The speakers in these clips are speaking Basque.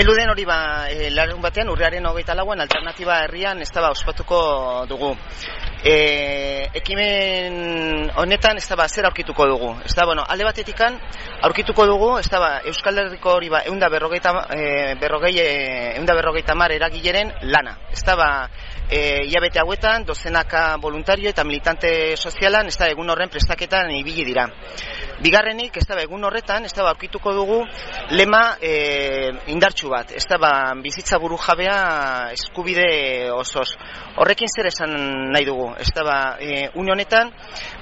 Eluden hori ba, e, larun batean, urrearen hogeita lauan, alternatiba herrian ez da ospatuko dugu. E, ekimen honetan ez da zer aurkituko dugu. Ez da, bueno, alde batetikan aurkituko dugu, ez da, Euskal Herriko hori ba, eunda berrogeita, e, berrogei, e, eunda berrogeita mar eragileren lana. Ez da, ba, e, iabete hauetan, dozenaka voluntario eta militante sozialan, ez da, egun horren prestaketan ibili dira. Bigarrenik, ez da, egun horretan, ez da, aurkituko dugu, lema e, indartxu bat, ez da, ba, bizitza buru jabea eskubide osoz. Horrekin zer esan nahi dugu, ez da, ba, e, honetan,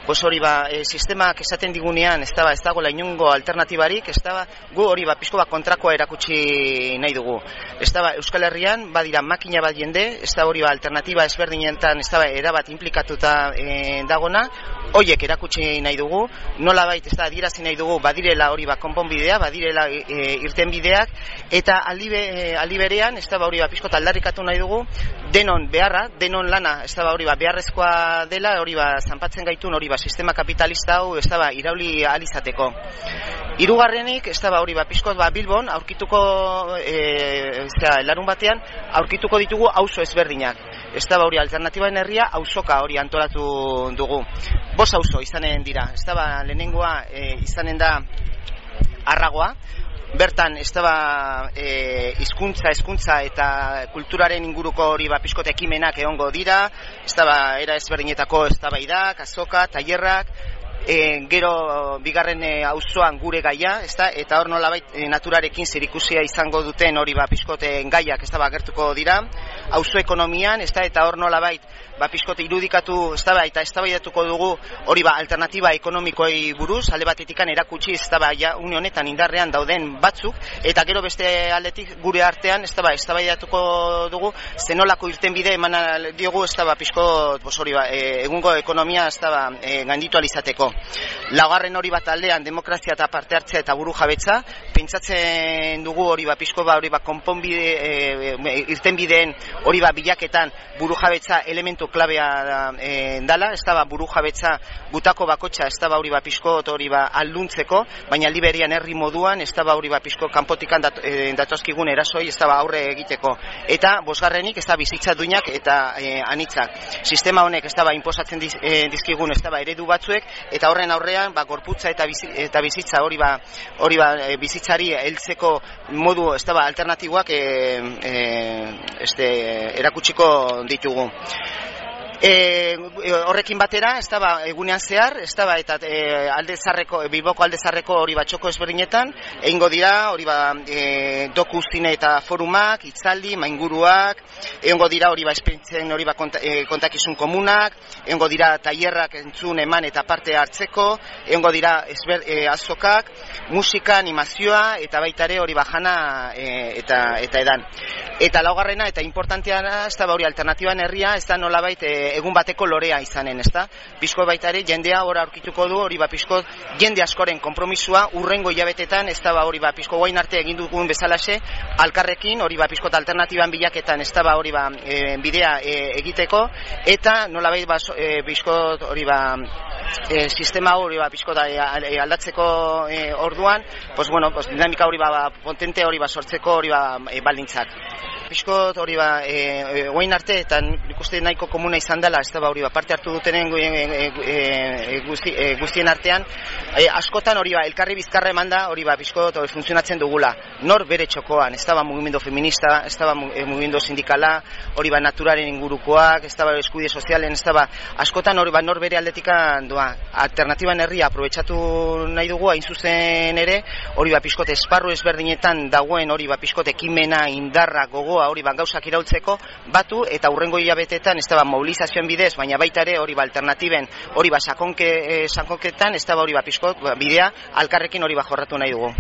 pues hori ba, e, sistemak esaten digunean, ez da, ba, ez dago inungo alternatibarik, ez da, ba, gu hori ba, pizko ba, kontrakoa erakutsi nahi dugu. Ez da, ba, Euskal Herrian, badira makina bat jende, ez da hori ba, alternatiba ezberdinetan, ez da, ba, erabat implikatuta e, dagona, hoiek erakutsi nahi dugu, nola bait, ez da, adirazi nahi dugu, badirela hori ba, konponbidea, badirela e, irten bideak, eta aldi, be, aldi berean, ez da ba hori ba, pizko taldarrikatu nahi dugu, denon beharra, denon lana, ez da ba hori ba, beharrezkoa dela, hori ba, zanpatzen gaitun, hori ba, sistema kapitalista hau, ez da ba, irauli alizateko. Hirugarrenik, ez da ba hori ba, pizko ba, Bilbon, aurkituko, e, da, larun batean, aurkituko ditugu auzo ezberdinak. Ez da ba hori alternatibaen herria, auzoka hori antolatu dugu. Bos auzo izanen dira, ez da ba, lehenengoa e, izanen da arragoa, bertan ez da e, izkuntza, eskuntza eta kulturaren inguruko hori ba, piskote ekimenak egongo dira, ez da era ezberdinetako ez da da, kazoka, tailerrak, e, gero bigarren e, auzoan gure gaia, ez da, eta hor nola e, naturarekin zerikusia izango duten hori ba, piskote gaiak ez da gertuko dira, auzo ekonomian, ez da, eta hor nola ba, pixkote irudikatu ez eta ez dugu hori ba, alternatiba ekonomikoei buruz, alde batetikan erakutsi ez da ja, honetan indarrean dauden batzuk, eta gero beste aldetik gure artean ez da ez dugu zenolako irten bide eman diogu ez da ba, hori ba, e, egungo ekonomia ez da e, ganditu alizateko. Lagarren hori bat aldean demokrazia eta parte hartzea eta buru jabetza, pentsatzen dugu hori ba, pixko ba, hori ba, konponbide e, e, irten bideen hori ba, bilaketan buru jabetza elementu klabea e, dala, ez da ba, buru jabetza gutako bakotxa, ez da ba hori ba pixko hori ba alduntzeko, baina liberian herri moduan, ez da ba hori ba pixko kanpotikan dat, e, datozkigun erasoi, ez da ba aurre egiteko. Eta bosgarrenik, ez da bizitza duinak eta e, anitzak. Sistema honek ez da ba imposatzen diz, e, dizkigun, ez da ba eredu batzuek, eta horren aurrean, ba gorputza eta, eta bizitza hori ba, hori ba bizitzari heltzeko modu, ez da ba alternatiboak e, e, este, erakutsiko ditugu. E, horrekin batera, ez da ba, egunean zehar, ez da ba, eta e, alde zarreko, e, bilboko alde zarreko hori bat txoko ezberdinetan, egingo dira, hori ba, e, doku zine eta forumak, itzaldi, mainguruak, egongo dira hori ba, esperintzen hori ba, e, kontakizun komunak, egongo dira tailerrak entzun eman eta parte hartzeko, egongo dira ezber, e, azokak, musika, animazioa, eta baitare hori bajana e, eta, eta edan. Eta laugarrena, eta importantea ez da ba, hori alternatiban herria, ez da nola baite, egun bateko lorea izanen, ezta? Pisko baita ere jendea ora aurkituko du hori ba pisko jende askoren konpromisua urrengo hilabetetan, ez da ba hori ba pisko guain arte egin dugun bezalaxe alkarrekin hori ba pisko alternatiban bilaketan ez da ba hori ba e, bidea e, egiteko eta nolabait ba e, pisko hori ba e, sistema hori ba pisko da e, aldatzeko e, orduan, pues bueno, pues dinamika hori ba, ba potente hori ba sortzeko hori ba e, baldintzak pixko hori ba, e, e, arte, eta ikuste nahiko komuna izan dela, ez da ba, hori ba, parte hartu dutenen e, e, guzti, guztien artean, askotan hori ba, elkarri bizkarra eman da, hori ba, pixko hori funtzionatzen dugula, nor bere txokoan, ez da ba, mugimendu feminista, ez da ba, mugimendu sindikala, hori ba, naturaren ingurukoak, ez da ba, eskuide sozialen, ez da ba, askotan hori ba, nor bere aldetikan doa, alternatiban herria aprobetsatu nahi dugu, hain zuzen ere, hori ba, pixkote esparru ezberdinetan dagoen, hori ba, pixkote ekimena, indarra, gogo, hori ba gauzak iraultzeko batu eta hurrengo hilabetetan ez da ba mobilizazioen bidez baina baita ere hori ba alternatiben hori ba sakonke eh, sakonketan ez da ba hori ba pizko ba, bidea alkarrekin hori ba jorratu nahi dugu